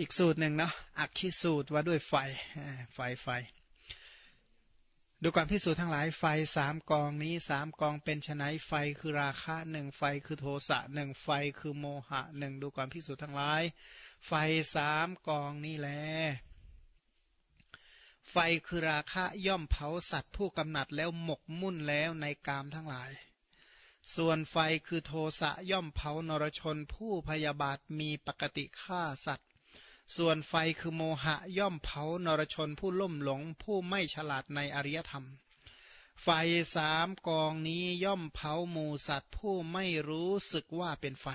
อีกสูตรหนึ่งเนาะอักขิสูตรว่าด้วยไฟไฟไฟ ดูความพิสูจน์ทั้งหลายไฟสามกองนี้สามกองเป็นไนไฟคือราคะหนึ่งไฟคือโทสะหนึ่งไฟคือโมหะหนึ่งดูความพิสูจน์ทั้งหลาย ไฟสามกองนี้แลไฟคือราคะย่อมเผาสัตว์ผู้กำหนัดแล้วหมกมุ่นแล้วในกามทั้งหลาย ส่วนไฟคือโทสะย่อมเผานรชนผู้พยาบาทมีปกติฆ่าสัตว์ ส่วนไฟคือโมหะย่อมเผานรชนผู้ล่มหลงผู้ไม่ฉลาดในอริยธรรม ไฟสามกองนี้ย่อมเผาหมูสัตว์ผู้ไม่รู้สึกว่าเป็นไฟ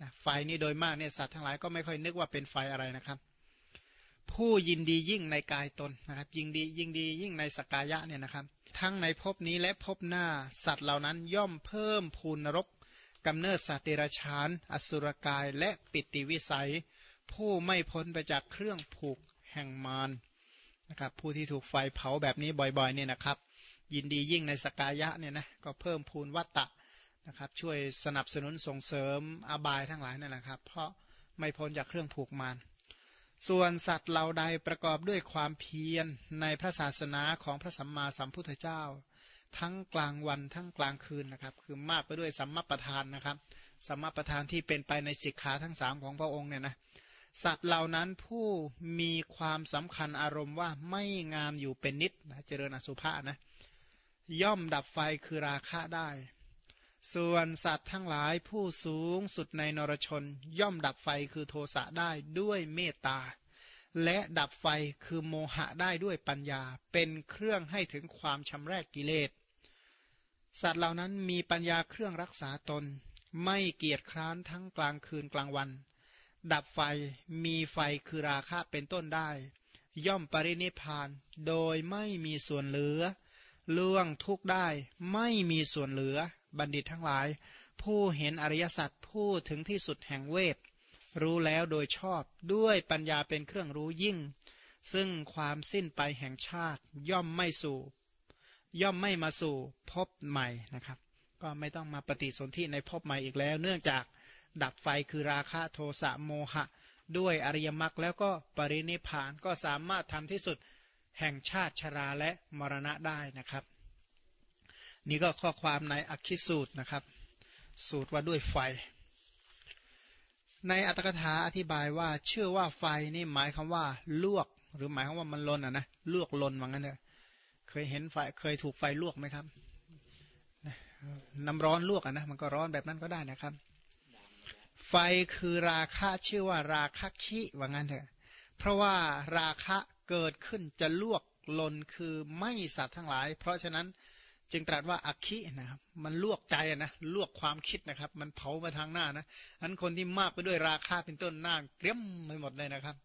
นะไฟนี้โดยมากเนี่ยสัตว์ทั้งหลายก็ไม่ค่อยนึกว่าเป็นไฟอะไรนะครับ ผู้ยินดียิ่งในกายตนนะครับ ยิงดียิ่งดียิ่งในสกายะเนี่ยนะครับ ทั้งในภพนี้และภพหน้าสัตว์เหล่านั้นย่อมเพิ่มพูนนรกกำเนิดสัตว์เดรัจฉาน อสุรกายและปิติวิสัย ผู้ไม่พ้นไปจากเครื่องผูกแห่งมารนะครับผู้ที่ถูกไฟเผาแบบนี้บ่อยๆเนี่ยนะครับ ยินดียิ่งในสกายะเนี่ยนะก็เพิ่มพูนวัตตะนะครับช่วยสนับสนุนส่งเสริมอบายทั้งหลายนั่นแหละครับ เพราะไม่พ้นจากเครื่องผูกมารส่วนสัตว์เหล่าใดประกอบด้วยความเพียรในพระศาสนาของพระสัมมาสัมพุทธเจ้า ทั้งกลางวันทั้งกลางคืนนะครับ คือมากไปด้วยสัมมาประธานนะครับ สัมมาประธานที่เป็นไปในสิกขาทั้งสามของพระองค์เนี่ยนะ สัตว์เหล่านั้นผู้มีความสำคัญอารมณ์ว่าไม่งามอยู่เป็นนิดนะเจริญอสุภะนะ ย่อมดับไฟคือราคะได้ ส่วนสัตว์ทั้งหลายผู้สูงสุดในนรชน ย่อมดับไฟคือโทสะได้ด้วยเมตตา และดับไฟคือโมหะได้ด้วยปัญญา เป็นเครื่องให้ถึงความชำแรกกิเลส สัตว์เหล่านั้นมีปัญญาเครื่องรักษาตน ไม่เกียจคร้านทั้งกลางคืนกลางวัน ดับไฟมีไฟคือราคะเป็นต้นได้ ย่อมปรินิพาน โดยไม่มีส่วนเหลือล่วงทุกได้ไม่มีส่วนเหลือ บัณฑิตทั้งหลาย ผู้เห็นอริยสัจผู้ถึงที่สุดแห่งเวท รู้แล้วโดยชอบด้วยปัญญาเป็นเครื่องรู้ยิ่ง ซึ่งความสิ้นไปแห่งชาติย่อมไม่สู่ ย่อมไม่มาสู่พบใหม่นะครับ ก็ไม่ต้องมาปฏิสนธิในพบใหม่อีกแล้ว เนื่องจาก ดับไฟคือราคะโทสะโมหะ ด้วยอริยมรรคแล้วก็ปรินิพานก็สามารถทำที่สุดแห่งชาติชราและมรณะได้นะครับ นี่ก็ข้อความในอักขิสูตรนะครับ สูตรว่าด้วยไฟ ในอัตถกถาอธิบายว่าเชื่อว่าไฟนี่หมายคำว่า ลวก หรือหมายคำว่ามันลนอะนะลวกลนว่างั้นเถอะเคยเห็นไฟเคยถูกไฟลวกไหมครับน้ำร้อนลวกอะนะมันก็ร้อนแบบนั้นก็ได้นะครับ ไฟคือราคะชื่อว่าราคะคิว่างั้นเถอะ เพราะว่าราคะเกิดขึ้นจะลวกลนคือไม่สัตว์ทั้งหลาย เพราะฉะนั้นจึงตรัสว่าอักขินะครับมันลวกใจนะลวกความคิดนะครับ มันเผามาทางหน้านะอันคนที่มากไปด้วยราคาเป็นต้นหน้าเกลี้ยมไปหมดเลยนะครับ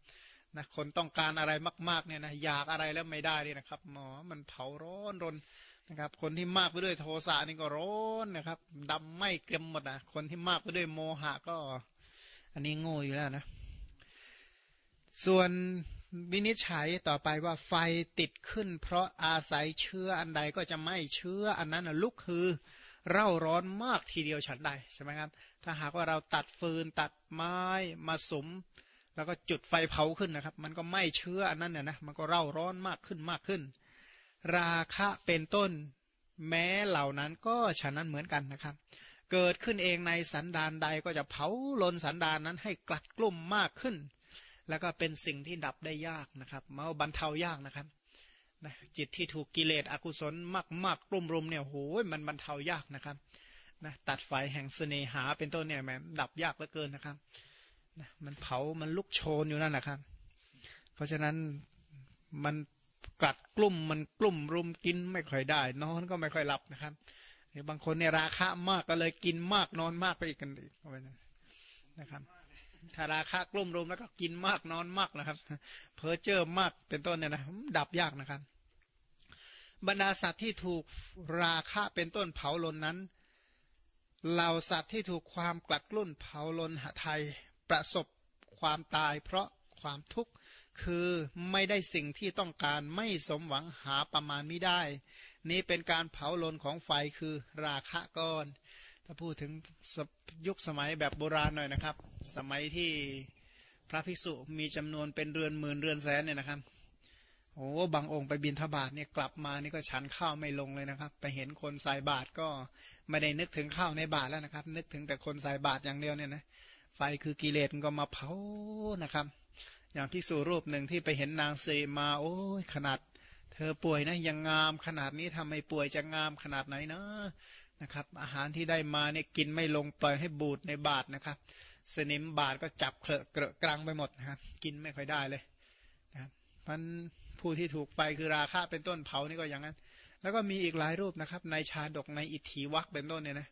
นะคนต้องการอะไรมากๆเนี่ยนะอยากอะไรแล้วไม่ได้เลยนะครับหมอมันเผาร้อนรน นะครับ คนที่มากไปด้วยโทสะนี่ก็ร้อนนะครับดำไม่เกรมหมดนะคนที่มากไปด้วยโมหะก็ อันนี้โง่อยู่แล้วนะ ส่วนวินิจฉัยต่อไปว่าไฟติดขึ้น เพราะอาศัยเชื้ออันใดก็จะไม่เชื้ออันนั้นลุกคือเร่าร้อนมากทีเดียวฉันใดใช่ไหมครับ ถ้าหากว่าเราตัดฟืนตัดไม้มาสม แล้วก็จุดไฟเผาขึ้นนะครับ มันก็ไม่เชื้ออันนั้นเนี่ยนะมันก็เร่าร้อนมากขึ้นมากขึ้น ราคะเป็นต้น แม้เหล่านั้นก็ฉะนั้นเหมือนกันนะครับ เกิดขึ้นเองในสันดานใดก็จะเผาลนสันดานนั้นให้กลัดกลุ่มมากขึ้น แล้วก็เป็นสิ่งที่ดับได้ยากนะครับมาบรรเทายากนะครับนะจิตที่ถูกกิเลสอกุศลมากมากกลุ่มรุมเนี่ยโหยมันบรรเทายากนะครับนะตัดไฟแห่งเสน่หาเป็นต้นเนี่ยแมดับยากเหลือเกินนะครับนะมันเผามันลุกโชนอยู่นั่นแหละครับ เพราะฉะนั้นมัน กัดกลุ่มมันกลุ่มรุมกินไม่ค่อยได้ นอนก็ไม่ค่อยหลับนะครับหรือบางคนเนี่ยราคะมากก็เลยกินมากนอนมากไปอีกกันอีกนะครับ ถ้าราคะกลุ่มรุมแล้วก็กินมากนอนมากนะครับ เพอเจอมากเป็นต้นเนี่ยนะดับยากนะครับ บรรดาสัตว์ที่ถูกราคะเป็นต้นเผาลนนั้นเหล่าสัตว์ที่ถูกความกลัดกลุ่นเผาลนหะไทยประสบความตายเพราะความทุกข์ คือไม่ได้สิ่งที่ต้องการไม่สมหวังหาประมาณไม่ได้ นี่เป็นการเผาลนของไฟคือราคะก้อน ถ้าพูดถึงยุคสมัยแบบโบราณหน่อยนะครับ สมัยที่พระภิกษุมีจำนวนเป็นเรือนหมื่นเรือนแสนเนี่ยนะครับโอ้บางองค์ไปบินทบาทเนี่ยกลับมานี่ก็ฉันข้าวไม่ลงเลยนะครับ ไปเห็นคนใส่บาตรก็ไม่ได้นึกถึงข้าวในบาตรแล้วนะครับ นึกถึงแต่คนใส่บาตรอย่างเดียวเนี่ยนะไฟคือกิเลสก็มาเผานะครับ อย่างพิสูรูปหนึ่งที่ไปเห็นนางเซมาโอ้ยขนาด เธอป่วยนะยังงามขนาดนี้ทำไมป่วยจะงามขนาดไหนนะนะครับ อาหารที่ได้มาเนี่ยกินไม่ลงปล่อยให้บูดในบาตรนะครับ สนิมบาตรก็จับเคลอะเกลอะกลางไปหมดนะครับกินไม่ค่อยได้เลยนะครับมันผู้ที่ถูกไฟคือราคะเป็นต้นเผานี่ก็อย่างนั้น แล้วก็มีอีกหลายรูปนะครับ ในชาดกในอิทธิวักเป็นต้นเนี่ยนะ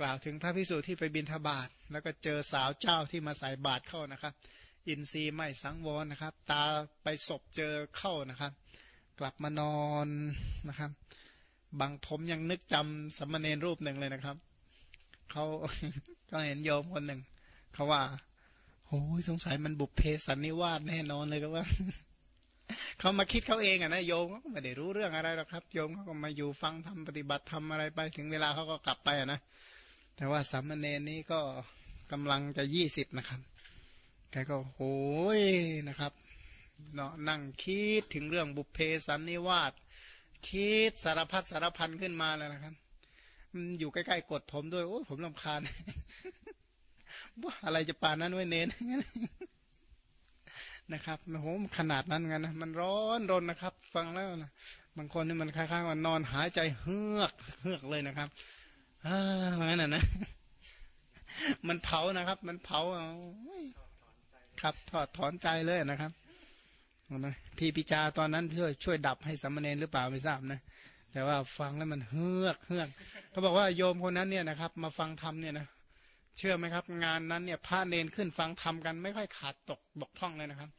กล่าวถึงพระพิสุที่ไปบินทบาทแล้วก็เจอสาวเจ้าที่มาใส่บาตรเข้านะครับ อินทรีย์ไม่สังวรนะครับ ตาไปศพเจอเข้านะครับ กลับมานอนนะครับ บางผมยังนึกจำสมณเณรรูปหนึ่งเลยนะครับเขาก็เห็นโยมคนหนึ่งเขาว่าโอ้ยสงสัยมันบุพเพสันนิวาสแน่นอนเลยก็ว่าเขามาคิดเขาเองอะนะโยมก็ไม่ได้รู้เรื่องอะไรหรอกครับ โยมเขาก็มาอยู่ฟังทำปฏิบัติทำอะไรไปถึงเวลาเขาก็กลับไปอะนะแต่ว่าสามเณรนี้ก็กำลังจะยี่สิบนะครับ แกก็โอ้ยนะครับเนาะนั่งคิดถึงเรื่องบุพเพสันนิวาสคิดสารพัดสารพันขึ้นมาแล้วนะครับมันอยู่ใกล้ๆกดผมด้วย โอ้ยผมลำคาญว่าอะไรจะปานนั้นไว้เน้นนะครับโอ้โหขนาดนั้นกันนะมันร้อนรนนะครับ ฟังแล้วนะบางคนนี่มันคล้ายๆว่านอนหายใจเฮือกเฮือกเลยนะครับอ่าเหมือนนั้นนะมันเผานะครับ มันเผา ครับถอดถอนใจเลยนะครับพี่ปิจาตอนนั้นช่วยช่วยดับให้สัมมเนรหรือเปล่าไม่ทราบนะแต่ว่าฟังแล้วมันเฮือกเฮือกเขาบอกว่าโยมคนนั้นเนี่ยนะครับ มาฟังธรรมเนี่ยนะเชื่อไหมครับ งานนั้นเนี่ยพระเนนขึ้นฟังธรรมกันไม่ค่อยขาดตกบกพร่องเลยนะครับ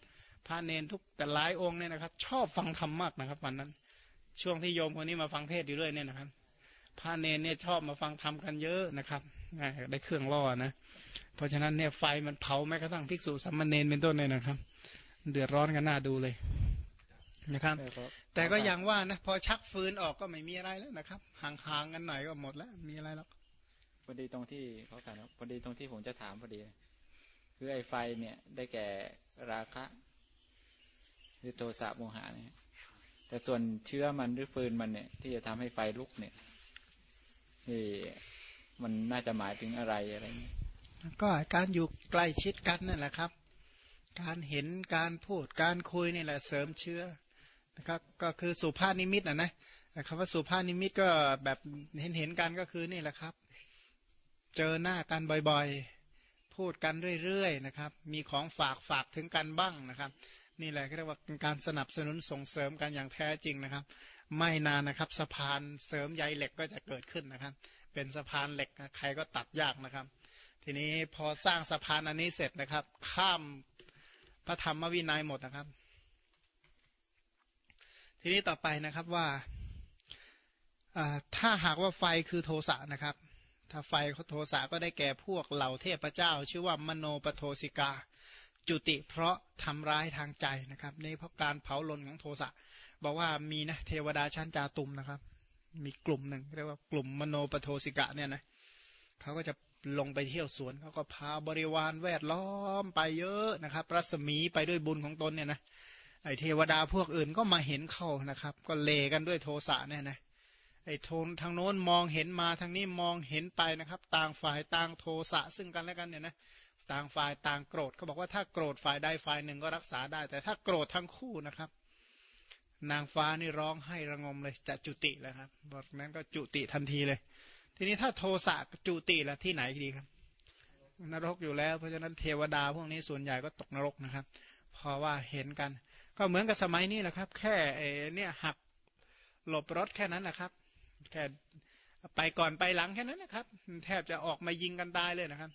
พระเนนทุกแต่หลายองค์เนี่ยนะครับ ชอบฟังธรรมมากนะครับวันนั้น ช่วงที่โยมคนนี้มาฟังเทศอยู่ด้วยเนี่ยนะครับ พระเนนเนี่ยชอบมาฟังธรรมกันเยอะนะครับ ได้เครื่องล่อนะเพราะฉะนั้นเนี่ยไฟมันเผาแม้กระทั่งภิกษุสัมมาเนนเป็นต้นเลยนะครับ เดือดร้อนกันหน้าดูเลยนะครับ แต่ก็ยังว่านะพอชักฟืนออกก็ไม่มีอะไรแล้วนะครับห่างๆกันหน่อยก็หมดแล้ว มีอะไรแล้วพอดีตรงที่เขาถามพอดีตรงที่ผมจะถามพอดี คือไอ้ไฟเนี่ยได้แก่ราคะหรือโทสะโมหะเนี่ยแต่ส่วนเชื้อมันหรือฟืนมันเนี่ย ที่จะทำให้ไฟลุกเนี่ยนี่ มันน่าจะหมายถึงอะไรอะไรเงี้ยก็การอยู่ใกล้ชิดกันนั่นแหละครับ การเห็นการพูดการคุยนี่แหละเสริมเชื้อนะครับ ก็คือสุภาพนิมิตนะนะคำว่าสุภาพนิมิตก็แบบเห็นเห็นกันก็คือนี่แหละครับ เจอหน้ากันบ่อยๆ พูดกันเรื่อยๆนะครับ มีของฝากฝากถึงกันบ้างนะครับ นี่แหละเรียกว่าการสนับสนุนส่งเสริมกันอย่างแท้จริงนะครับ ไม่นานนะครับ สะพานเสริมใยเหล็กก็จะเกิดขึ้นนะครับ เป็นสะพานเหล็กใครก็ตัดยากนะครับ ทีนี้พอสร้างสะพานอันนี้เสร็จนะครับ ข้ามพระธรรมวินัยหมดนะครับ ทีนี้ต่อไปนะครับว่าถ้าหากว่าไฟคือโทสะนะครับ ถ้าไฟโทสะก็ได้แก่พวกเหล่าเทพเจ้า ชื่อว่ามโนปโทสิกา จุติเพราะทำร้ายทางใจนะครับ ในเพราะการเผาลนของโทสะบอกว่ามีนะเทวดาชั้นจาตุมนะครับ มีกลุ่มหนึ่งเรียกว่ากลุ่มมโนปโทสิกะเนี่ยนะเขาก็จะลงไปเที่ยวสวนเขาก็พาบริวารแวดล้อมไปเยอะนะครับ รัศมีไปด้วยบุญของตนเนี่ยนะไอเทวดาพวกอื่นก็มาเห็นเข้านะครับ ก็เลกันด้วยโทสะเนี่ยนะไอโทนทางโน้นมองเห็นมาทางนี้มองเห็นไปนะครับ ต่างฝ่ายต่างโทสะซึ่งกันและกันเนี่ยนะต่างฝ่ายต่างโกรธเขาบอกว่าถ้าโกรธฝ่ายใดฝ่ายหนึ่งก็รักษาได้ แต่ถ้าโกรธทั้งคู่นะครับ นางฟ้านี่ร้องให้ระงมเลยจะจุติแล้วครับบอกนั้นก็จุติทันทีเลย ทีนี้ถ้าโทสะจุติแล้วที่ไหนดีครับ นรกอยู่แล้ว เพราะฉะนั้นเทวดาพวกนี้ส่วนใหญ่ก็ตกนรกนะครับ เพราะว่าเห็นกัน ก็เหมือนกับสมัยนี้แหละครับ แค่เนี่ยหักหลบรถแค่นั้นแหละครับ แค่ไปก่อนไปหลังแค่นั้นนะครับ แทบจะออกมายิงกันตายเลยนะครับ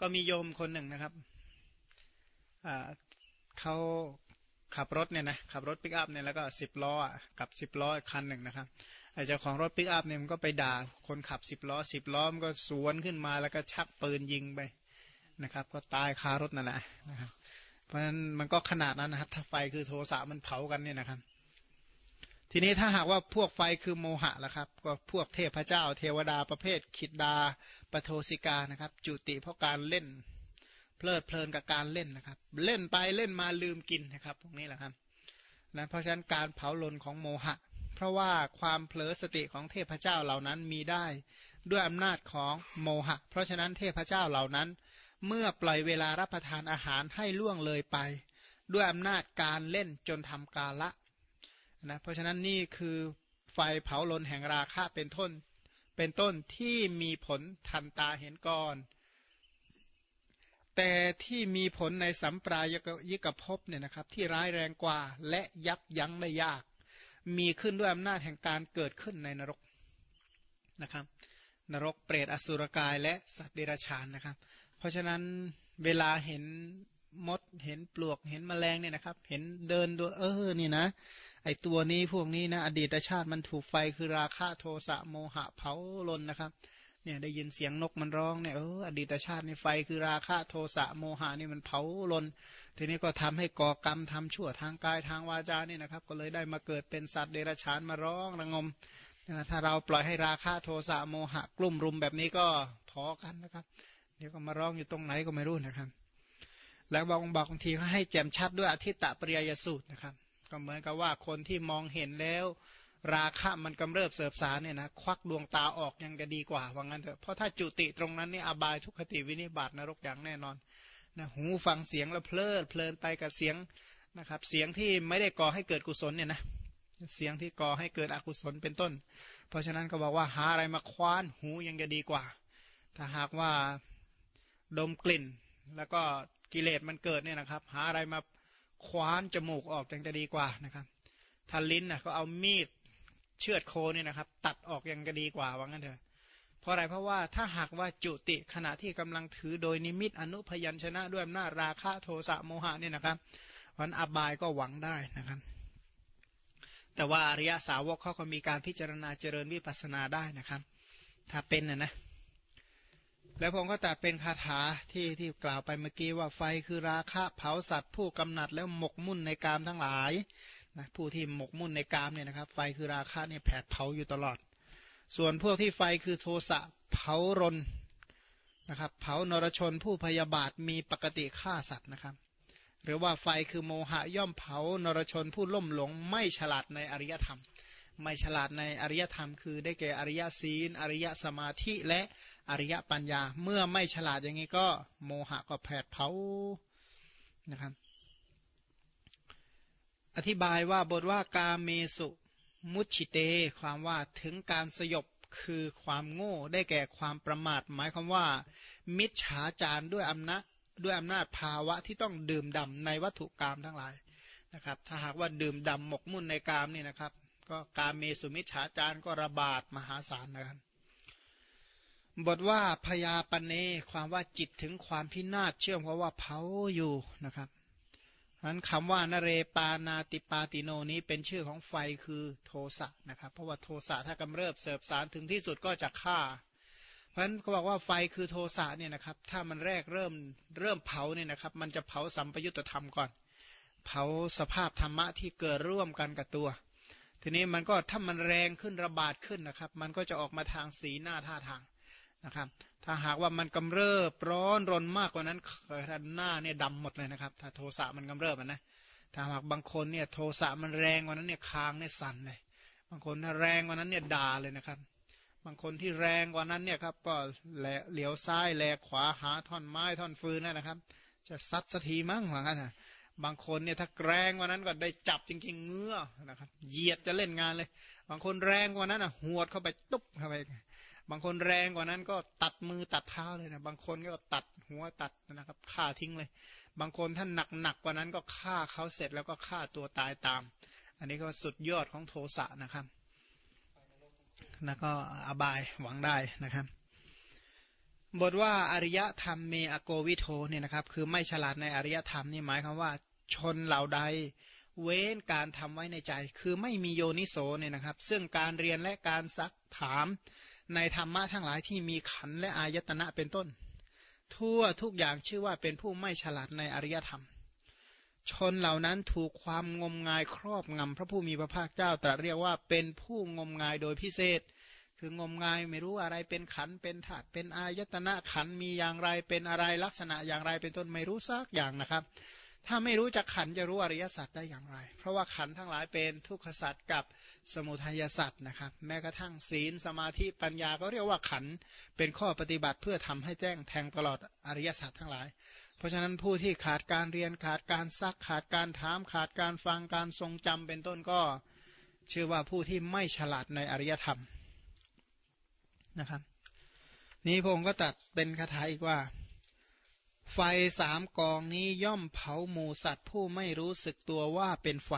ก็มีโยมคนหนึ่งนะครับเขา ขับรถเนี่ยนะขับรถปิกอัพเนี่ยแล้วก็สิบล้อกับสิบล้อคันหนึ่งนะครับไอ้เจ้าของรถปิกอัพเนี่ยมันก็ไปด่าคนขับสิบล้อสิบล้อมันก็สวนขึ้นมาแล้วก็ชักปืนยิงไปนะครับ ก็ตายคารถนั่นแหละนะครับเพราะฉะนั้นมันก็ขนาดนั้นนะครับถ้าไฟคือโทสะมันเผากันเนี่ยนะครับ ทีนี้ถ้าหากว่าพวกไฟคือโมหะล่ะครับ ก็พวกเทพเจ้า เทวดาประเภทขิดดาปโทสิกานะครับ จุติเพราะการเล่น เพลิดเพลินกับการเล่นนะครับ เล่นไปเล่นมาลืมกินนะครับตรงนี้แหละครับนะเพราะฉะนั้นการเผาลนของโมหะ เพราะว่าความเผลอสติของเทพเจ้าเหล่านั้นมีได้ด้วยอำนาจของโมหะ เพราะฉะนั้นเทพเจ้าเหล่านั้น เมื่อปล่อยเวลารับประทานอาหารให้ล่วงเลยไป ด้วยอำนาจการเล่นจนทำกาละนะเพราะฉะนั้นนี่คือไฟเผาลนแห่งราคะเป็นต้นเป็นต้นที่มีผลทันตาเห็นก่อน แต่ที่มีผลในสัมปรายยิกภพเนี่ยนะครับ ที่ร้ายแรงกว่าและยับยั้งได้ยาก มีขึ้นด้วยอำนาจแห่งการเกิดขึ้นในนรกนะครับ นรกเปรตอสุรกายและสัตว์เดรัจฉานนะครับ เพราะฉะนั้นเวลาเห็นมดเห็นปลวกเห็นแมลงเนี่ยนะครับ เห็นเดินดูเออนี่นะ ไอตัวนี้พวกนี้นะ อดีตชาติมันถูกไฟคือราคะโทสะโมหะเผาลนนะครับ เนี่ยได้ยินเสียงนกมันร้องเนี่ยเอออดีตชาติในไฟคือราคะโทสะโมหะนี่มันเผาลน ทีนี้ก็ทำให้ก่อกรรมทำชั่วทางกายทางวาจานี่นะครับ ก็เลยได้มาเกิดเป็นสัตว์เดรัจฉานมาร้องระงมถ้าเราปล่อยให้ราคะโทสะโมหะกลุ่มรุมแบบนี้ก็พอกันนะครับ เดี๋ยวก็มาร้องอยู่ตรงไหนก็ไม่รู้นะครับ แล้วบางบางทีเขาให้แจ่มชัดด้วยอธิตตปริยสูตรนะครับ ก็เหมือนกับว่าคนที่มองเห็นแล้ว ราคะมันกำเริบเสบสารเนี่ยนะควักดวงตาออกยังจะดีกว่าว่างั้นเถอะเพราะถ้าจุติตรงนั้นนี่อบายทุกขติวินิบาตนรกอย่างแน่นอนนะหูฟังเสียงแล้วเพลิดเพลินไปกับเสียงนะครับ เสียงที่ไม่ได้ก่อให้เกิดกุศลเนี่ยนะเสียงที่ก่อให้เกิดอกุศลเป็นต้น เพราะฉะนั้นก็บอกว่าหาอะไรมาคว้านหูยังจะดีกว่า ถ้าหากว่าดมกลิ่น แล้วก็กิเลสมันเกิดเนี่ยนะครับ หาอะไรมาคว้านจมูกออกยังจะดีกว่านะครับถ้าลิ้นนะก็เอามีด เชือดโคเนี่ยนะครับ ตัดออกยังจะดีกว่าว่างั้นเถอะเพราะอะไรเพราะว่าถ้าหากว่าจุติขณะที่กำลังถือโดยนิมิตอนุพยัญชนะด้วยอำนาจราคะโทสะโมหะเนี่ยนะครับวันอบายก็หวังได้นะครับ แต่ว่าอริยสาวกเขาก็มีการพิจารณาเจริญวิปัสสนาได้นะครับ ถ้าเป็นนะนะแล้วผมก็ตัดเป็นคาถาที่ที่กล่าวไปเมื่อกี้ว่าไฟคือราคะเผาสัตว์ผู้กำหนัดแล้วหมกมุ่นในกามทั้งหลาย นะผู้ที่หมกมุ่นในกามเนี่ยนะครับ ไฟคือราคะเนี่ยแผดเผาอยู่ตลอด ส่วนพวกที่ไฟคือโทสะเผารนนะครับเผานรชนผู้พยาบาทมีปกติฆ่าสัตว์นะครับ หรือว่าไฟคือโมหะย่อมเผานรชนผู้ล่มหลง ไม่ฉลาดในอริยธรรม ไม่ฉลาดในอริยธรรม คือได้แก่อริยศีล อริยสมาธิและอริยปัญญา เมื่อไม่ฉลาดอย่างนี้ก็โมหะก็แผดเผานะครับ อธิบายว่าบทว่ากาเมสุ มุชิเต ความว่าถึงการสยบคือความโง่ได้แก่ความประมาท หมายความว่า มิจฉาจารด้วยอำนาจด้วยอำนาจภาวะที่ต้องดื่มดำในวัตถุกรรมทั้งหลายนะครับ ถ้าหากว่าดื่มดำหมกมุ่นในกามนี่นะครับ ก็กาเมสุมิจฉาจารก็ระบาดมหาศาลนะครับบทว่าพยาปเน ความว่าจิตถึงความพินาศเชื่อมเพราะว่าเผาอยู่นะครับ นั้นคำว่านเรปานาติปาติโนนี้เป็นชื่อของไฟคือโทสะนะครับเพราะว่าโทสะถ้ากำเริบเสบสารถึงที่สุดก็จะฆ่า เพราะฉะนั้นเขาบอกว่าไฟคือโทสะเนี่ยนะครับถ้ามันแรกเริ่มเริ่มเผาเนี่ยนะครับมันจะเผาสัมปยุตธรรมก่อน เผาสภาพธรรมะที่เกิดร่วมกันกับตัว ทีนี้มันก็ถ้ามันแรงขึ้นระบาดขึ้นนะครับ มันก็จะออกมาทางสีหน้าท่าทาง นะครับ ถ้าหากว่ามันกำเริบร้อนรนมากกว่านั้นท่านหน้าเนี่ยดำหมดเลยนะครับ ถ้าโทสะมันกำเริบนะถ้าหากบางคนเนี่ยโทสะมันแรงกว่านั้นเนี่ยคางเนี่ยสั่นเลย บางคนถ้าแรงกว่านั้นเนี่ยด่าเลยนะครับ บางคนที่แรงกว่านั้นเนี่ยครับก็เหลียวซ้ายแลขวาหาท่อนไม้ท่อนฟืนนะครับ จะซัดสักทีมั้งหลังนั้นนะบางคนเนี่ยถ้าแรงกว่านั้นก็ได้จับจริงๆเงื้อนะครับเหยียดจะเล่นงานเลย บางคนแรงกว่านั้นอะหวดเข้าไปตุ๊บเข้าไป บางคนแรงกว่านั้นก็ตัดมือตัดเท้าเลยนะบางคนก็ตัดหัวตัดนะครับฆ่าทิ้งเลย บางคนท่านหนักหนักกว่านั้นก็ฆ่าเขาเสร็จแล้วก็ฆ่าตัวตายตาม อันนี้ก็สุดยอดของโทสะนะครับ แล้วก็อบายหวังได้นะครับ บทว่าอริยธรรมเมอโกวิโทเนี่ยนะครับ คือไม่ฉลาดในอริยธรรมนี่หมายความว่าชนเหล่าใดเว้นการทำไว้ในใจ คือไม่มีโยนิโสเนี่ยนะครับ ซึ่งการเรียนและการซักถาม ในธรรมะทั้งหลายที่มีขันและอายตนะเป็นต้น ทั่วทุกอย่างชื่อว่าเป็นผู้ไม่ฉลาดในอริยธรรม ชนเหล่านั้นถูกความงมงายครอบงำพระผู้มีพระภาคเจ้าตรัสเรียกว่าเป็นผู้งมงายโดยพิเศษ คืองมงายไม่รู้อะไรเป็นขันเป็นธาตุเป็นอายตนะขันมีอย่างไรเป็นอะไรลักษณะอย่างไรเป็นต้นไม่รู้สักอย่างนะครับ ถ้าไม่รู้จักขันจะรู้อริยสัจได้อย่างไร เพราะว่าขันทั้งหลายเป็นทุกขสัจกับสมุทัยสัจนะครับ แม้กระทั่งศีลสมาธิปัญญาก็เรียกว่าขันเป็นข้อปฏิบัติเพื่อทำให้แจ้งแทงตลอดอริยสัจทั้งหลาย เพราะฉะนั้นผู้ที่ขาดการเรียนขาดการซักขาดการถามขาดการฟังการทรงจำเป็นต้นก็ชื่อว่าผู้ที่ไม่ฉลาดในอริยธรรมนะครับ นี้พระองค์ก็ตัดเป็นคาถาอีกว่า ไฟสามกองนี้ย่อมเผาหมูสัตว์ผู้ไม่รู้สึกตัวว่าเป็นไฟ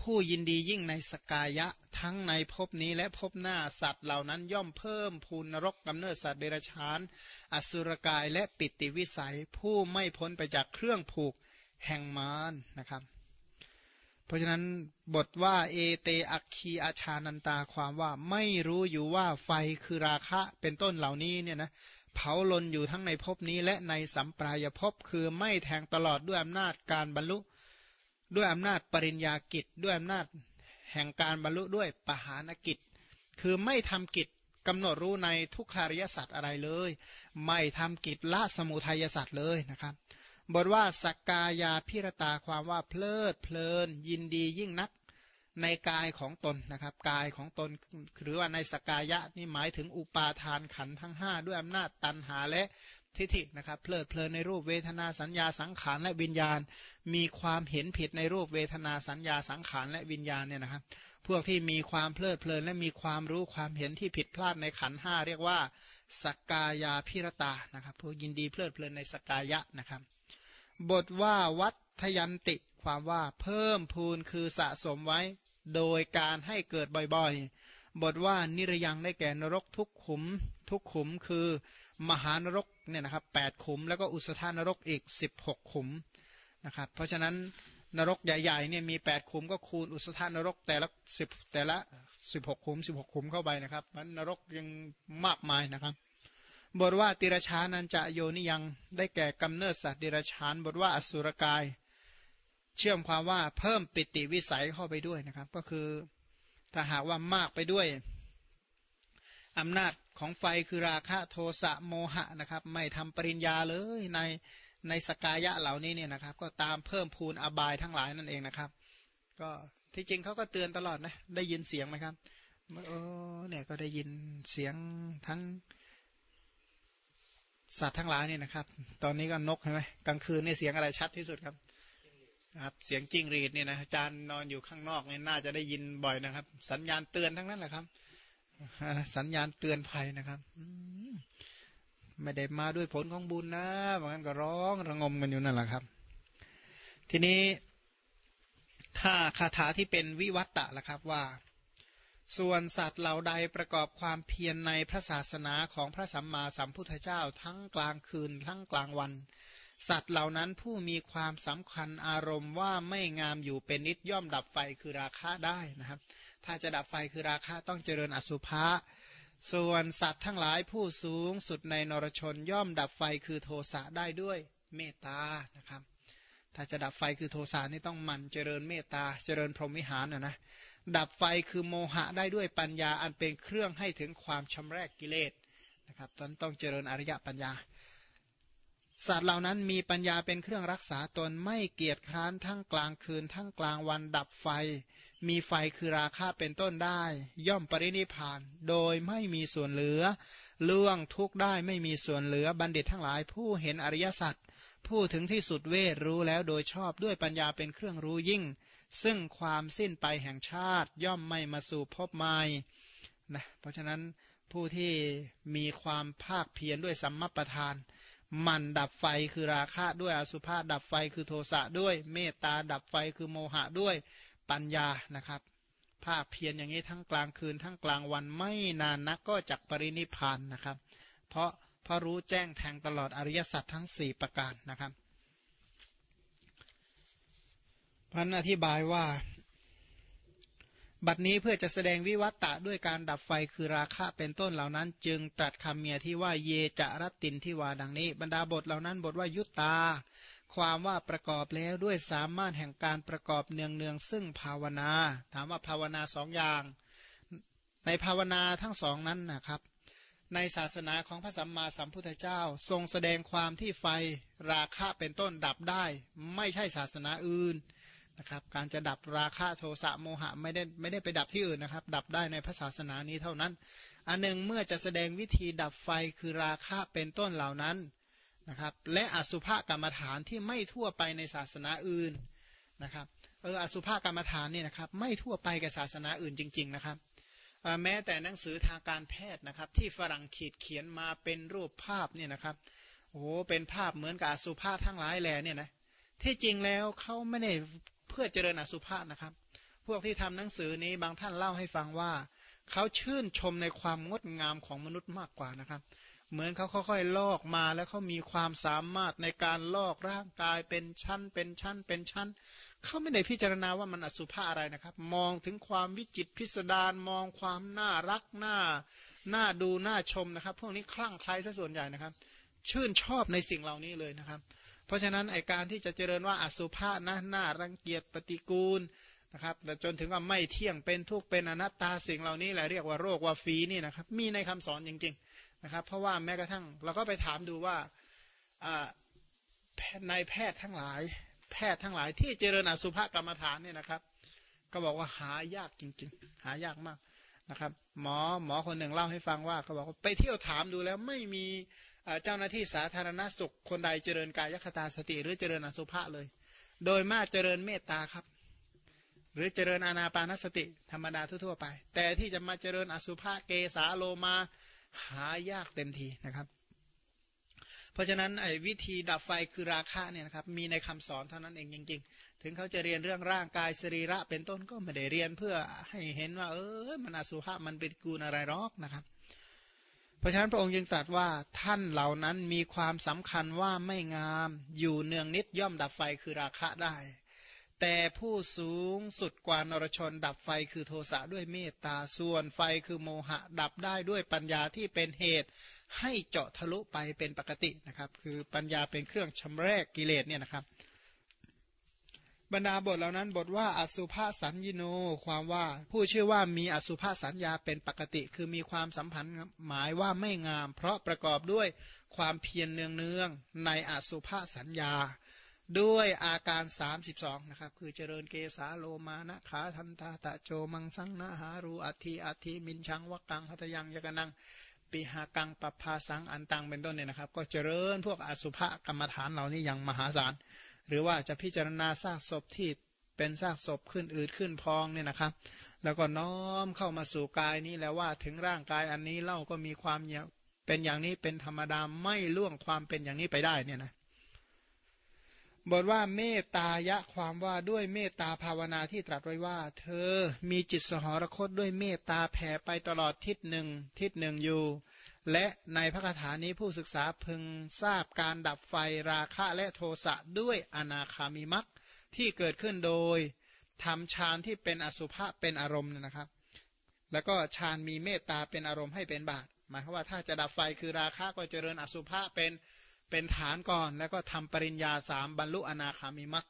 ผู้ยินดียิ่งในสกายะ ทั้งในภพนี้และภพหน้าสัตว์เหล่านั้นย่อมเพิ่มพูนนรกกำเนิดสัตว์เดรัจฉาน อสุรกายและปิติวิสัย ผู้ไม่พ้นไปจากเครื่องผูกแห่งมารนะครับ เพราะฉะนั้นบทว่าเอเตอักคีอาชานันตาความว่าไม่รู้อยู่ว่าไฟคือราคะเป็นต้นเหล่านี้เนี่ยนะ เผาลนอยู่ทั้งในภพนี้และในสัมปรายภพคือไม่แทงตลอดด้วยอำนาจการบรรลุ ด้วยอำนาจปริญญากิจ ด้วยอำนาจแห่งการบรรลุด้วยปหานกิจ คือไม่ทำกิจกำหนดรู้ในทุกขาริยสัตว์อะไรเลย ไม่ทำกิจละสมุทัยสัตว์เลยนะครับบทว่าสักกายาพิรตาความว่าเพลิดเพลิน ยินดียิ่งนัก ในกายของตนนะครับ กายของตนหรือว่าในสกายะนี่หมายถึงอุปาทานขันทั้ง 5 ด้วยอำนาจตันหาและทิฏฐินะครับเพลิดเพลินในรูปเวทนาสัญญาสังขารและวิญญาณ มีความเห็นผิดในรูปเวทนาสัญญาสังขารและวิญญาณเนี่ยนะครับ พวกที่มีความเพลิดเพลินและมีความรู้ความเห็นที่ผิดพลาดในขันห้าเรียกว่าสกกายาพิรตานะครับผู้ยินดีเพลิดเพลินในสกายะนะครับ บทว่าวัทยันติความว่าเพิ่มพูนคือสะสมไว้ โดยการให้เกิดบ่อยๆ บทว่านิรยังได้แก่นรกทุกขุม ทุกขุมคือมหานรกเนี่ยนะครับแปดขุม แล้วก็อุสธานรกอีกสิบหกขุมนะครับเพราะฉะนั้นนรกใหญ่ๆเนี่ยมีแปดขุมก็คูณอุสธานนรกแต่ละสิบแต่ละสิบหกขุมสิบหกขุมเข้าไปนะครับมันนรกยังมากมายนะครับบทว่าติรชานันจะโยนิยังได้แก่กำเนิดสัตว์ติรชานบทว่าอสุรกาย เชื่อมความว่าเพิ่มปิติวิสัยเข้าไปด้วยนะครับ ก็คือถ้าหากว่ามากไปด้วยอำนาจของไฟคือราคะโทสะโมหะนะครับ ไม่ทำปริญญาเลยในในสกายะเหล่านี้เนี่ยนะครับ ก็ตามเพิ่มพูนอบายทั้งหลายนั่นเองนะครับ ก็ที่จริงเขาก็เตือนตลอดนะได้ยินเสียงไหมครับเออเนี่ยก็ได้ยินเสียงทั้งสัตว์ทั้งหลายเนี่ยนะครับ ตอนนี้ก็นกใช่ไหมกลางคืนนี่เสียงอะไรชัดที่สุดครับ ครับเสียงจิ้งรีดเนี่ยนะอาจารย์นอนอยู่ข้างนอกเนี่ยน่าจะได้ยินบ่อยนะครับ สัญญาณเตือนทั้งนั้นแหละครับ สัญญาณเตือนภัยนะครับไม่ได้มาด้วยผลของบุญนะบางนั้นก็ร้องระงมกันอยู่นั่นแหละครับ ทีนี้ถ้าคาถาที่เป็นวิวัตตะละครับว่า ส่วนสัตว์เหล่าใดประกอบความเพียรในพระศาสนาของพระสัมมาสัมพุทธเจ้า ทั้งกลางคืน ทั้งกลางวัน สัตว์เหล่านั้นผู้มีความสำคัญอารมณ์ว่าไม่งามอยู่เป็นนิดย่อมดับไฟคือราคะได้นะครับ ถ้าจะดับไฟคือราคะต้องเจริญอสุภะส่วนสัตว์ทั้งหลายผู้สูงสุดในนรชนย่อมดับไฟคือโทสะได้ด้วยเมตตานะครับ ถ้าจะดับไฟคือโทสะนี่ต้องมันเจริญเมตตาเจริญพรหมิหารนะนะดับไฟคือโมหะได้ด้วยปัญญาอันเป็นเครื่องให้ถึงความชำระกกิเลสนะครับตอนต้องเจริญอริยปัญญา สัตว์เหล่านั้นมีปัญญาเป็นเครื่องรักษาตนไม่เกียจคร้านทั้งกลางคืน ทั้งกลางวันดับไฟ มีไฟคือราคาเป็นต้นได้ ย่อมปรินิพาน โดยไม่มีส่วนเหลือล่วงทุกได้ไม่มีส่วนเหลือบัณฑิตทั้งหลายผู้เห็นอริยสัจผู้ถึงที่สุดเวทรู้แล้วโดยชอบด้วยปัญญาเป็นเครื่องรู้ยิ่ง ซึ่งความสิ้นไปแห่งชาติย่อมไม่มาสู่พบใหม่นะเพราะฉะนั้นผู้ที่มีความภาคเพียรด้วยสัมมาประธาน มันดับไฟคือราคะด้วยอสุภาษดับไฟคือโทสะด้วย เมตตาดับไฟคือโมหะด้วยปัญญานะครับภาคเพียรอย่างนี้ทั้งกลางคืนทั้งกลางวันไม่นานนักก็จักปรินิพานนะครับ เพราะเพราะรู้แจ้งแทงตลอดอริยสัจทั้ง 4 ประการนะครับพันอธิบายว่า บัดนี้เพื่อจะแสดงวิวัตตะด้วยการดับไฟคือราคะเป็นต้นเหล่านั้น จึงตรัสคำเมียที่ว่าเยจะรัตตินที่ว่าดังนี้ บรรดาบทเหล่านั้นบทว่ายุตตา ความว่าประกอบแล้วด้วยสามารถแห่งการประกอบเนืองเนืองซึ่งภาวนา ถามว่าภาวนาสองอย่าง ในในภาวนาทั้งสองนั้นนะครับ ในศาสนาของพระสัมมาสัมพุทธเจ้าทรงแสดงความที่ไฟราคะเป็นต้นดับได้ ไม่ใช่ศาสนาอื่น นะครับ การจะดับราคะโทสะโมหะไม่ได้ไม่ได้ไปดับที่อื่นนะครับ ดับได้ในพระศาสนานี้เท่านั้น อันหนึ่งเมื่อจะแสดงวิธีดับไฟคือราคะเป็นต้นเหล่านั้นนะครับ และอสุภกรรมฐานที่ไม่ทั่วไปในศาสนาอื่นนะครับเอออสุภกรรมฐานนี่นะครับไม่ทั่วไปกับศาสนาอื่นจริง ๆ นะครับแม้แต่หนังสือทางการแพทย์นะครับที่ฝรั่งขีดเขียนมาเป็นรูปภาพเนี่ยนะครับโอ้เป็นภาพเหมือนกับอสุภาทั้งหลายแหล่เนี่ยนะที่จริงแล้วเขาไม่ได้ เพื่อเจริญอสุภานะครับ พวกที่ทำหนังสือนี้บางท่านเล่าให้ฟังว่า เขาชื่นชมในความงดงามของมนุษย์มากกว่านะครับ เหมือนเขาค่อยๆลอกมาแล้วเขามีความสามารถในการลอกร่างกายเป็นชั้น เป็นชั้น เป็นชั้นเขาไม่ได้พิจารณาว่ามันอสุภะอะไรนะครับ มองถึงความวิจิตพิสดารมองความน่ารักน่าน่าดูน่าชมนะครับ พวกนี้คลั่งไคล้ซะส่วนใหญ่นะครับ ชื่นชอบในสิ่งเหล่านี้เลยนะครับ เพราะฉะนั้นไอการที่จะเจริญว่าอสุภะนะหน่ารังเกียจปฏิกูลนะครับแต่จนถึงว่าไม่เที่ยงเป็นทุกข์เป็นอนัตตาสิ่งเหล่านี้แหละเรียกว่าโรคว่าฟีนี่นะครับ มีในคำสอนจริงๆนะครับ เพราะว่าแม้กระทั่งเราก็ไปถามดูว่าในแพทย์ทั้งหลาย แพทย์ทั้งหลายที่เจริญอสุภกรรมฐานเนี่ยนะครับ ก็บอกว่าหายากจริง ๆ หายากมากนะครับ หมอหมอคนหนึ่งเล่าให้ฟังว่าเขาบอกว่าไปเที่ยวถามดูแล้วไม่มี เจ้าหน้าที่สาธารณสุขคนใดเจริญกายคตาสติ หรือเจริญอสุภะเลย โดยมากเจริญเมตตาครับ หรือเจริญอานาปานสติ ธรรมดาทั่วๆไป แต่ที่จะมาเจริญอสุภะเกสาโลมาหายากเต็มทีนะครับ เพราะฉะนั้นไอ้วิธีดับไฟคือราคะเนี่ยนะครับมีในคำสอนเท่านั้นเองจริง ๆ ถึงเขาจะเรียนเรื่องร่างกายสรีระเป็นต้นก็ไม่ได้เรียนเพื่อให้เห็นว่า เออมันอสุภะมันเป็นกูลอะไรหรอกนะครับเพราะฉะนั้นพระองค์ยังตรัสว่าท่านเหล่านั้นมีความสำคัญว่าไม่งาม อยู่เนืองนิดย่อมดับไฟคือราคะได้ แต่ผู้สูงสุดกว่านรชน ดับไฟคือโทสะด้วยเมตตาส่วนไฟคือโมหะ ดับได้ด้วยปัญญาที่เป็นเหตุให้เจาะทะลุไปเป็นปกตินะครับ คือปัญญาเป็นเครื่องชำระกิเลสเนี่ยนะครับ บรรดาบทเหล่านั้นบทว่าอสุภาสัญญิโน ความว่าผู้ชื่อว่ามีอสุภาสัญญาเป็นปกติ คือมีความสัมพันธ์หมายว่าไม่งาม เพราะประกอบด้วยความเพียรเนืองเนืองในอสุภาสัญญา ด้วยอาการ 32นะครับคือเจริญเกสาโลมานะขาทันตาตะโจมังสังนาหารูอัติอัติมินชังวักังหัตยังยกนังปีหากังปภาสังอันตังเป็นต้นเนี่ยนะครับ ก็เจริญพวกอสุภกรรมฐานเหล่านี้อย่างมหาศาล หรือว่าจะพิจารณาซากศพที่เป็นซากศพขึ้นอืดขึ้นพองเนี่ยนะครับ แล้วก็น้อมเข้ามาสู่กายนี้แล้วว่าถึงร่างกายอันนี้เล่าก็มีความเป็นอย่างนี้เป็นธรรมดาไม่ล่วงความเป็นอย่างนี้ไปได้เนี่ยนะบทว่าเมตตายะความว่าด้วยเมตตาภาวนาที่ตรัสไว้ว่า เธอมีจิตสหรคตด้วยเมตตาแผ่ไปตลอดทิศหนึ่งทิศหนึ่งอยู่ และในพระคาถานี้ผู้ศึกษาพึงทราบการดับไฟราคะและโทสะด้วยอนาคามิมักที่เกิดขึ้นโดยทำฌานที่เป็นอสุภะเป็นอารมณ์นะครับ แล้วก็ฌานมีเมตตาเป็นอารมณ์ให้เป็นบาตหมายความว่าถ้าจะดับไฟคือราคะก็เจริญอสุภะเป็นเป็นฐานก่อน แล้วก็ทำปริญญาสามบรรลุอนาคามิมัก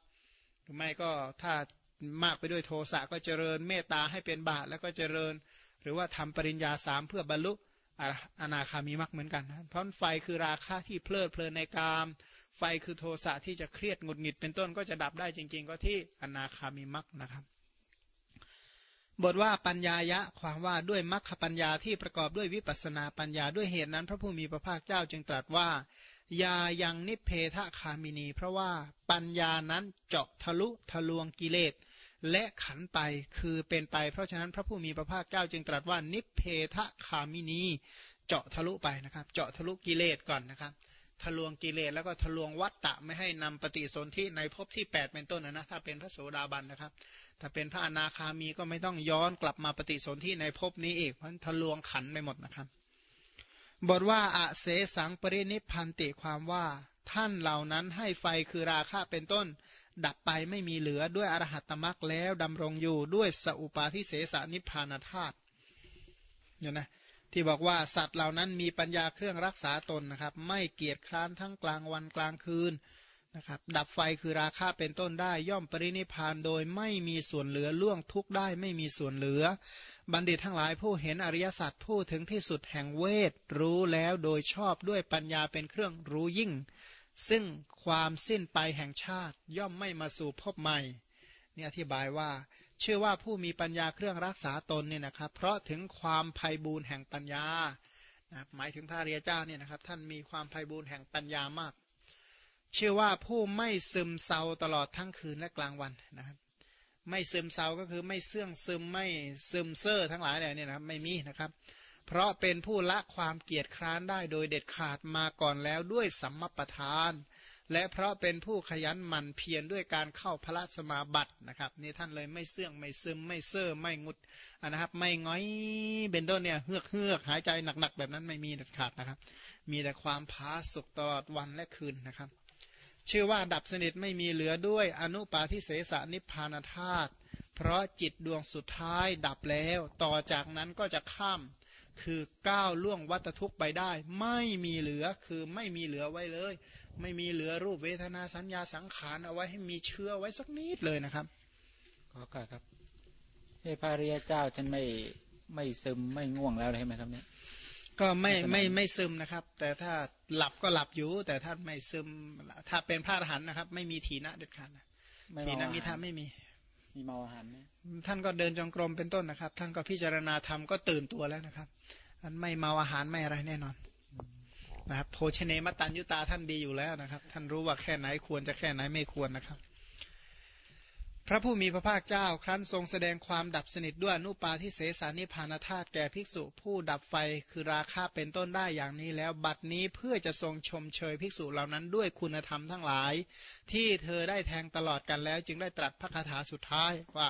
หรือไม่ก็ถ้ามากไปด้วยโทสะก็เจริญเมตตาให้เป็นบาตแล้วก็เจริญ หรือว่าทำปริญญาสามเพื่อบรรลุ อนาคามิมักเหมือนกันนะเพราะไฟคือราคะที่เพลิดเพลินในกาม ไฟคือโทสะที่จะเครียดหงุดหงิดเป็นต้นก็จะดับได้จริง ๆ ก็ที่อนาคามิมักนะครับ บทว่าปัญญายะความว่าด้วยมรรคปัญญาที่ประกอบด้วยวิปัสนาปัญญาด้วยเหตุนั้น พระผู้มีพระภาคเจ้าจึงตรัสว่ายายังนิเพทะคามินี เพราะว่าปัญญานั้นเจาะทะลุทะลวงกิเลส และขันไปคือเป็นไป เพราะฉะนั้นพระผู้มีพระภาคเจ้าจึงตรัสว่านิเพทะคามินีเจาะทะลุไปนะครับ เจาะทะลุกิเลสก่อนนะครับ ทะลวงกิเลสแล้วก็ทะลวงวัตตะไม่ให้นำปฏิสนธิในภพที่ 8 เป็นต้นนะถ้าเป็นพระโสดาบันนะครับ ถ้าเป็นพระอนาคามีก็ไม่ต้องย้อนกลับมาปฏิสนธิในภพนี้อีกเพราะทะลวงขันไปหมดนะครับบทว่าอะเสสังปรินิพันติความว่าท่านเหล่านั้นให้ไฟคือราคะเป็นต้นดับไปไม่มีเหลือด้วยอรหัตตมรักแล้วดำรงอยู่ด้วยสอุปาทิเสสนิพานธาตุเนี่ยนะที่บอกว่าสัตว์เหล่านั้นมีปัญญาเครื่องรักษาตนนะครับ ไม่เกียจคร้านทั้งกลางวันกลางคืนนะครับดับไฟคือราคะเป็นต้นได้ย่อมปรินิพานโดยไม่มีส่วนเหลือล่วงทุกได้ไม่มีส่วนเหลือ บัณฑิตทั้งหลายผู้เห็นอริยสัจผู้ถึงที่สุดแห่งเวทรู้แล้วโดยชอบด้วยปัญญาเป็นเครื่องรู้ยิ่ง ซึ่งความสิ้นไปแห่งชาติย่อมไม่มาสู่พบใหม่นี่อธิบายว่าเชื่อว่าผู้มีปัญญาเครื่องรักษาตนเนี่ยนะครับ เพราะถึงความภัยบูรแห่งปัญญานะหมายถึงพระเรียเจ้าเนี่ยนะครับ ท่านมีความภัยบูรแห่งปัญญามาก เชื่อว่าผู้ไม่ซึมเศร้าตลอดทั้งคืนและกลางวันนะครับ ไม่ซึมเศร้าก็คือไม่เสื่องซึมไม่ซึมเซ่อทั้งหลายแหล่นี่ยนะครับไม่มีนะครับ เพราะเป็นผู้ละความเกียจคร้านได้โดยเด็ดขาดมาก่อนแล้วด้วยสัมมปทาน และเพราะเป็นผู้ขยันหมั่นเพียรด้วยการเข้าพระสมาบัตินะครับนี่ท่านเลยไม่เสื่องไม่ซึมไม่เซ่อไม่งุดนะครับ ไม่ง้อยเป็นต้นเนี่ยเฮือกเฮือกหายใจหนักๆ แบบนั้นไม่มีเด็ดขาดนะครับ มีแต่ความพาสุขตลอดวันและคืนนะครับ ชื่อว่าดับสนิทไม่มีเหลือด้วยอนุปาทิเสสนิพานธาตุเพราะจิตดวงสุดท้ายดับแล้ว ต่อจากนั้นก็จะข้าม คือก้าวล่วงวัตทุกข์ไปได้ ไม่มีเหลือคือไม่มีเหลือไว้เลย ไม่มีเหลือรูปเวทนาสัญญาสังขารเอาไว้ให้มีเชื้อไว้สักนิดเลยนะครับขอการครับเฮ้พระริยเจ้าท่านไม่ไม่ซึมไม่ง่วงแล้วใช่ไหมครับเนี่ยก็ไม่ไม่ไม่ซึมนะครับ แต่ถ้าหลับก็หลับอยู่ แต่ถ้าไม่ซึมถ้าเป็นพระอรหันต์นะครับ ไม่มีทีนะเด็ดขาดทีนะมีท่าไม่มี มีเมาอาหารไหม ท่านก็เดินจงกรมเป็นต้นนะครับ ท่านก็พิจารณาธรรมก็ตื่นตัวแล้วนะครับอันไม่เมาอาหารไม่อะไรแน่นอนนะครับโภชเนมตันยุตาท่านดีอยู่แล้วนะครับ ท่านรู้ว่าแค่ไหนควรจะแค่ไหนไม่ควรนะครับ พระผู้มีพระภาคเจ้าครั้นทรงแสดงความดับสนิทด้วยนุปาทิเสสานิพานธาตุแก่ภิกษุผู้ดับไฟคือราคาเป็นต้นได้อย่างนี้แล้วบัดนี้เพื่อจะทรงชมเชยภิกษุเหล่านั้นด้วยคุณธรรมทั้งหลาย ที่เธอได้แทงตลอดกันแล้วจึงได้ตรัสพระคาถาสุดท้ายว่า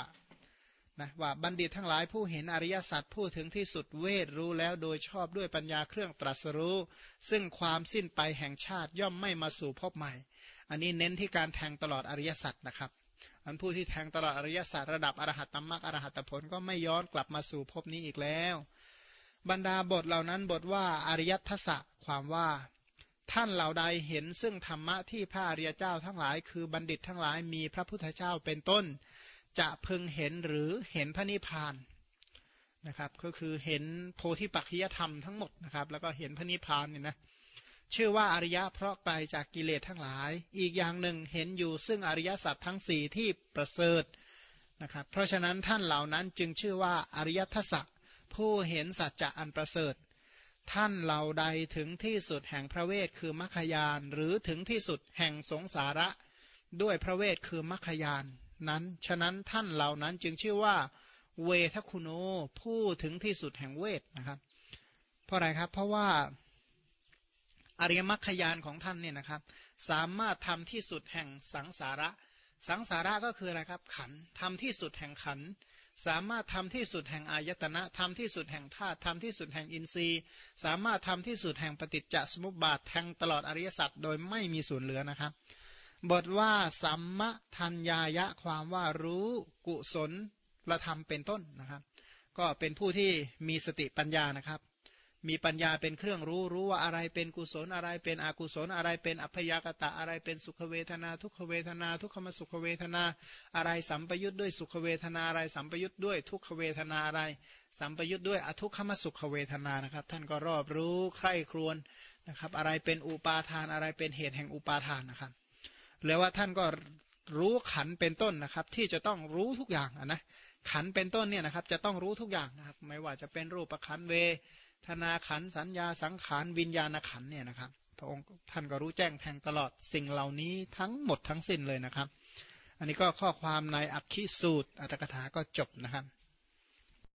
นะว่าบัณฑิตทั้งหลายผู้เห็นอริยสัจผู้ถึงที่สุดเวทรู้แล้วโดยชอบด้วยปัญญาเครื่องตรัสรู้ ซึ่งความสิ้นไปแห่งชาติย่อมไม่มาสู่พบใหม่ อันนี้เน้นที่การแทงตลอดอริยสัจนะครับอันผู้ที่แทงตลอดอริยสตร์ระดับอรหัตตมรรคอรหัตผลก็ไม่ย้อนกลับมาสู่ภพนี้อีกแล้ว บรรดาบทเหล่านั้นบทว่าอริยทัศความว่า ท่านเหล่าใดเห็นซึ่งธรรมะที่พระอริยเจ้าทั้งหลาย คือบัณฑิตทั้งหลายมีพระพุทธเจ้าเป็นต้น จะพึงเห็นหรือเห็นพระนิพพานนะครับก็คือเห็นโพธิปัจจยธรรมทั้งหมดนะครับ แล้วก็เห็นพระนิพพานเนี่ยนะชื่อว่าอริยะเพราะไกลจากกิเลสทั้งหลาย อีกอย่างหนึ่งเห็นอยู่ซึ่งอริยสัจทั้งสี่ที่ประเสริฐนะครับเพราะฉะนั้นท่านเหล่านั้นจึงชื่อว่าอริยทัศผู้เห็นสัจจะอันประเสริฐ ท่านเหล่าใดถึงที่สุดแห่งพระเวทคือมัคคยาน หรือถึงที่สุดแห่งสงสาระ ด้วยพระเวทคือมัคคยาน นั้น ฉะนั้นท่านเหล่านั้นจึงชื่อว่า เวทคุโนผู้ถึงที่สุดแห่งเวทนะครับ เพราะอะไรครับ เพราะว่าอริยมรรคยานของท่านเนี่ยนะครับ สามารถทำที่สุดแห่งสังสาระ สังสาระก็คืออะไรครับ ขันทำที่สุดแห่งขันสามารถทำที่สุดแห่งอายตนะทำที่สุดแห่งธาตุทำที่สุดแห่งอินทรีย์ สามารถทำที่สุดแห่งปฏิจจสมุปบาทแทงตลอดอริยสัจโดยไม่มีส่วนเหลือนะครับ บทว่าสัมมทัญญายะความว่ารู้กุศลละธรรมเป็นต้นนะครับ ก็เป็นผู้ที่มีสติปัญญานะครับ มีปัญญาเป็นเครื่องรู้รู้ว่าอะไรเป็นกุศลอะไรเป็นอกุศลอะไรเป็นอัพยากตะอะไรเป็นสุขเวทนา ทุกขเวทนา ทุกขมสุขเวทนาอะไรสัมปยุทธ์ด้วยสุขเวทนาอะไรสัมปยุทธ์ด้วยทุกขเวทนาอะไร สัมปยุทธ์ด้วยอทุกขมสุขเวทนานะครับ ท่านก็รอบรู้ใคร่ครวญนะครับ อะไรเป็นอุปาทานอะไรเป็นเหตุแห่งอุปาทานนะครับ แล้วว่าท่านก็รู้ขันเป็นต้นนะครับ ที่จะต้องรู้ทุกอย่างนะขันเป็นต้นเนี่ยนะครับ จะต้องรู้ทุกอย่างนะครับ ไม่ว่าจะเป็นรูปขันเวธนาขันสัญญาสังขารวิญญาณขันเนี่ยนะครับพระองค์ท่านก็รู้แจ้งแทงตลอดสิ่งเหล่านี้ทั้งหมดทั้งสิ้นเลยนะครับ อันนี้ก็ข้อความในอักขิสูตรอัตถกถาก็จบนะครับ